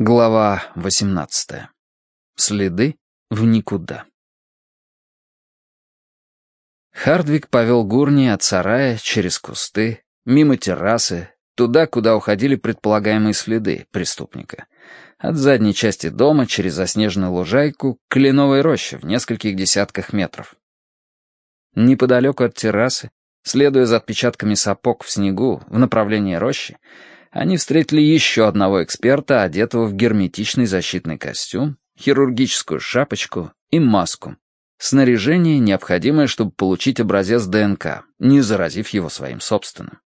Глава 18. Следы в никуда. Хардвик повел Гурни от сарая через кусты, мимо террасы, туда, куда уходили предполагаемые следы преступника. От задней части дома через заснеженную лужайку к кленовой роще в нескольких десятках метров. Неподалеку от террасы, следуя за отпечатками сапог в снегу в направлении рощи, они встретили еще одного эксперта, одетого в герметичный защитный костюм, хирургическую шапочку и маску. Снаряжение, необходимое, чтобы получить образец ДНК, не заразив его своим собственным.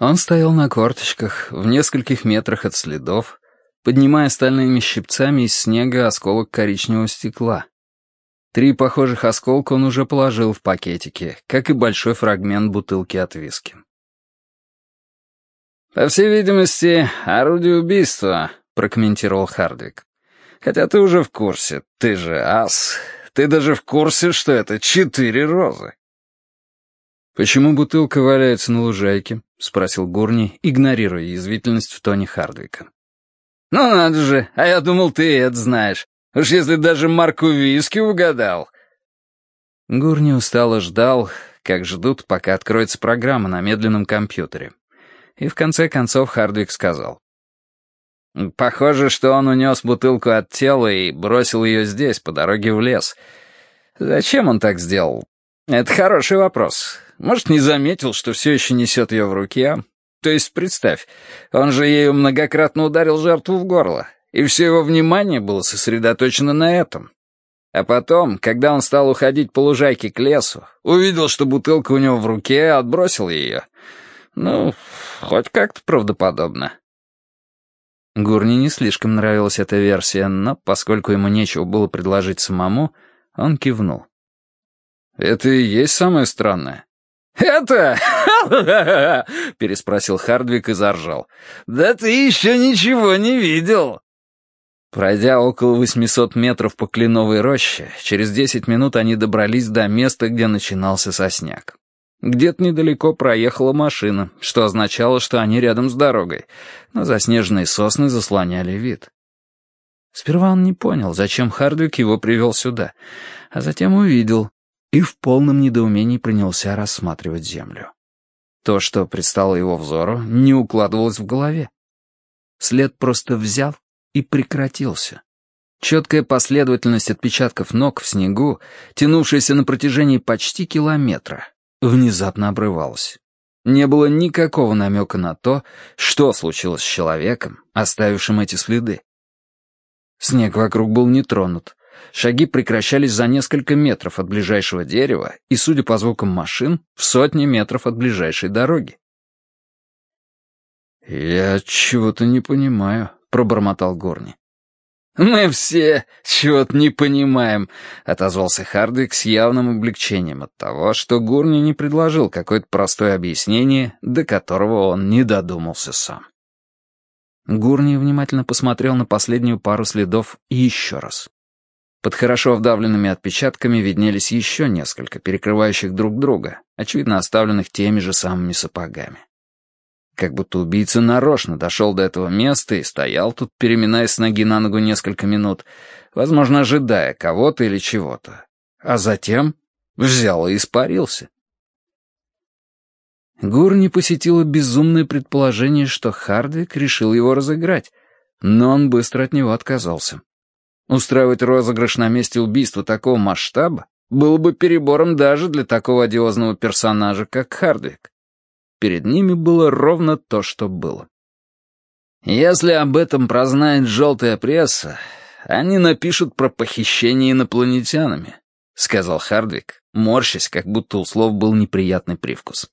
Он стоял на корточках, в нескольких метрах от следов, поднимая стальными щипцами из снега осколок коричневого стекла. Три похожих осколка он уже положил в пакетики, как и большой фрагмент бутылки от виски. «По всей видимости, орудие убийства», — прокомментировал Хардвик. «Хотя ты уже в курсе, ты же ас. Ты даже в курсе, что это четыре розы». «Почему бутылка валяется на лужайке?» — спросил Гурни, игнорируя язвительность в тоне Хардвика. «Ну надо же, а я думал, ты это знаешь. Уж если даже марку виски угадал». Гурни устало ждал, как ждут, пока откроется программа на медленном компьютере. И в конце концов Хардвик сказал. «Похоже, что он унес бутылку от тела и бросил ее здесь, по дороге в лес. Зачем он так сделал? Это хороший вопрос. Может, не заметил, что все еще несет ее в руке? То есть, представь, он же ею многократно ударил жертву в горло, и все его внимание было сосредоточено на этом. А потом, когда он стал уходить по лужайке к лесу, увидел, что бутылка у него в руке, отбросил ее. Ну, хоть как-то правдоподобно. Гурни не слишком нравилась эта версия, но поскольку ему нечего было предложить самому, он кивнул. «Это и есть самое странное». «Это?» — переспросил Хардвик и заржал. «Да ты еще ничего не видел!» Пройдя около 800 метров по кленовой роще, через 10 минут они добрались до места, где начинался сосняк. Где-то недалеко проехала машина, что означало, что они рядом с дорогой, но заснеженные сосны заслоняли вид. Сперва он не понял, зачем Хардвик его привел сюда, а затем увидел и в полном недоумении принялся рассматривать землю. То, что предстало его взору, не укладывалось в голове. След просто взял и прекратился. Четкая последовательность отпечатков ног в снегу, тянувшаяся на протяжении почти километра, внезапно обрывалась. Не было никакого намека на то, что случилось с человеком, оставившим эти следы. Снег вокруг был не тронут. Шаги прекращались за несколько метров от ближайшего дерева и, судя по звукам машин, в сотни метров от ближайшей дороги. «Я чего-то не понимаю», — пробормотал Горни. «Мы все чего-то не понимаем», — отозвался Хардвик с явным облегчением от того, что Гурни не предложил какое-то простое объяснение, до которого он не додумался сам. Гурни внимательно посмотрел на последнюю пару следов еще раз. Под хорошо вдавленными отпечатками виднелись еще несколько, перекрывающих друг друга, очевидно оставленных теми же самыми сапогами. Как будто убийца нарочно дошел до этого места и стоял тут, переминаясь с ноги на ногу несколько минут, возможно, ожидая кого-то или чего-то. А затем взял и испарился. Гурни посетило безумное предположение, что Хардвик решил его разыграть, но он быстро от него отказался. Устраивать розыгрыш на месте убийства такого масштаба было бы перебором даже для такого одиозного персонажа, как Хардвик. Перед ними было ровно то, что было. Если об этом прознает желтая пресса, они напишут про похищение инопланетянами, — сказал Хардвик, морщась, как будто у слов был неприятный привкус.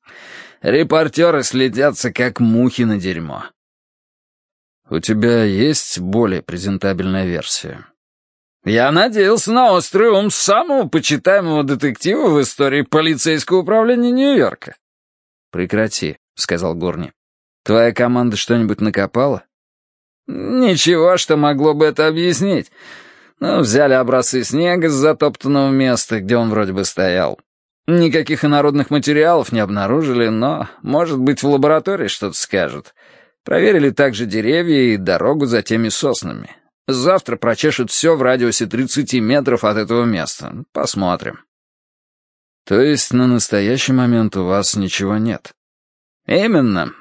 Репортеры слетятся, как мухи на дерьмо. «У тебя есть более презентабельная версия?» «Я надеялся на острый ум самого почитаемого детектива в истории полицейского управления Нью-Йорка. «Прекрати», — сказал Горни. «Твоя команда что-нибудь накопала?» «Ничего, что могло бы это объяснить. Ну, взяли образцы снега с затоптанного места, где он вроде бы стоял. Никаких инородных материалов не обнаружили, но, может быть, в лаборатории что-то скажут. Проверили также деревья и дорогу за теми соснами. Завтра прочешут все в радиусе 30 метров от этого места. Посмотрим. То есть на настоящий момент у вас ничего нет? Именно.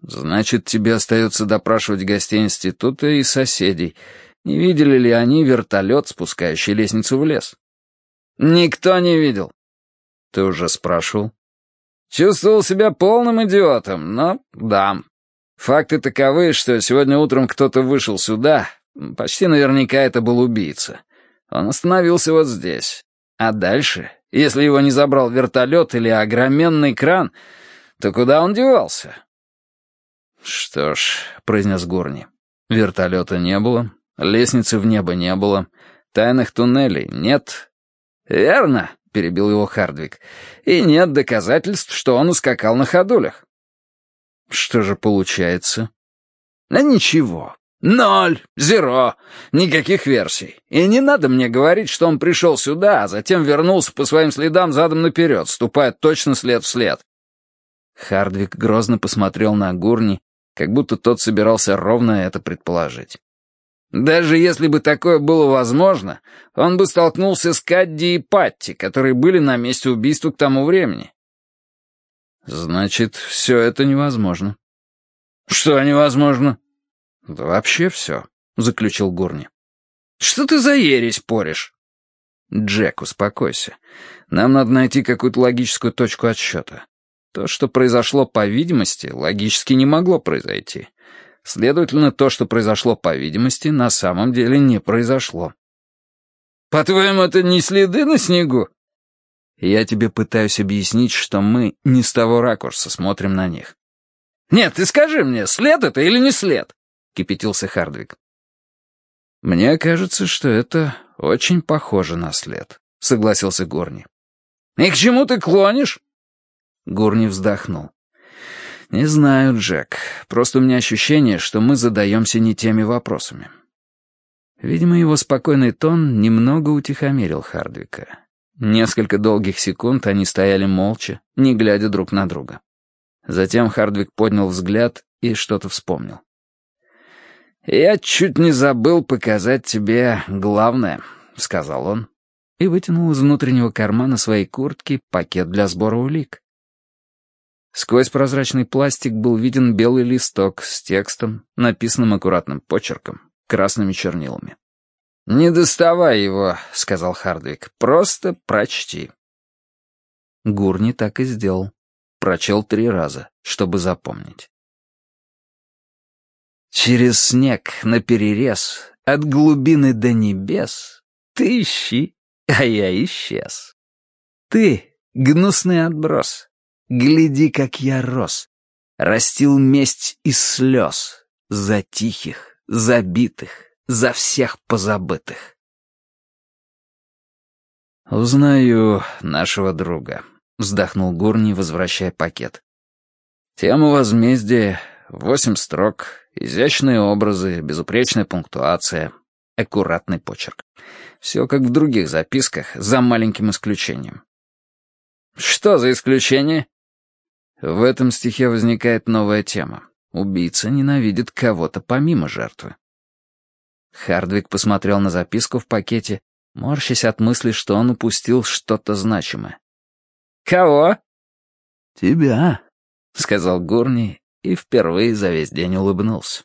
Значит, тебе остается допрашивать гостей института и соседей. Не видели ли они вертолет, спускающий лестницу в лес? Никто не видел. Ты уже спрашивал? Чувствовал себя полным идиотом, но да. Факты таковы, что сегодня утром кто-то вышел сюда, почти наверняка это был убийца. Он остановился вот здесь. А дальше, если его не забрал вертолет или огроменный кран, то куда он девался? «Что ж», — произнес Горни, — «вертолета не было, лестницы в небо не было, тайных туннелей нет». «Верно», — перебил его Хардвик, — «и нет доказательств, что он ускакал на ходулях». «Что же получается?» «Да ничего. Ноль, зеро, никаких версий. И не надо мне говорить, что он пришел сюда, а затем вернулся по своим следам задом наперед, ступая точно след в след». Хардвик грозно посмотрел на Гурни, как будто тот собирался ровно это предположить. Даже если бы такое было возможно, он бы столкнулся с Кадди и Патти, которые были на месте убийства к тому времени. Значит, все это невозможно. Что невозможно? Да вообще все, заключил Гурни. Что ты за ересь поришь? Джек, успокойся. Нам надо найти какую-то логическую точку отсчета. То, что произошло по видимости, логически не могло произойти. Следовательно, то, что произошло по видимости, на самом деле не произошло. «По-твоему, это не следы на снегу?» Я тебе пытаюсь объяснить, что мы не с того ракурса смотрим на них. «Нет, ты скажи мне, след это или не след?» — кипятился Хардвик. «Мне кажется, что это очень похоже на след», — согласился Горни. «И к чему ты клонишь?» Гурни вздохнул. «Не знаю, Джек. Просто у меня ощущение, что мы задаемся не теми вопросами». Видимо, его спокойный тон немного утихомирил Хардвика. Несколько долгих секунд они стояли молча, не глядя друг на друга. Затем Хардвик поднял взгляд и что-то вспомнил. «Я чуть не забыл показать тебе главное», — сказал он, и вытянул из внутреннего кармана своей куртки пакет для сбора улик. Сквозь прозрачный пластик был виден белый листок с текстом, написанным аккуратным почерком, красными чернилами. «Не доставай его», — сказал Хардвик. «Просто прочти». Гурни так и сделал. Прочел три раза, чтобы запомнить. «Через снег на перерез, от глубины до небес, ты ищи, а я исчез. Ты — гнусный отброс, Гляди, как я рос. Растил месть из слез. За тихих, забитых, за всех позабытых. «Узнаю нашего друга», — вздохнул Гурни, возвращая пакет. «Тема возмездия, восемь строк, изящные образы, безупречная пунктуация, аккуратный почерк. Все как в других записках, за маленьким исключением». «Что за исключение?» В этом стихе возникает новая тема. Убийца ненавидит кого-то помимо жертвы. Хардвик посмотрел на записку в пакете, морщась от мысли, что он упустил что-то значимое. «Кого?» «Тебя», — сказал Гурни и впервые за весь день улыбнулся.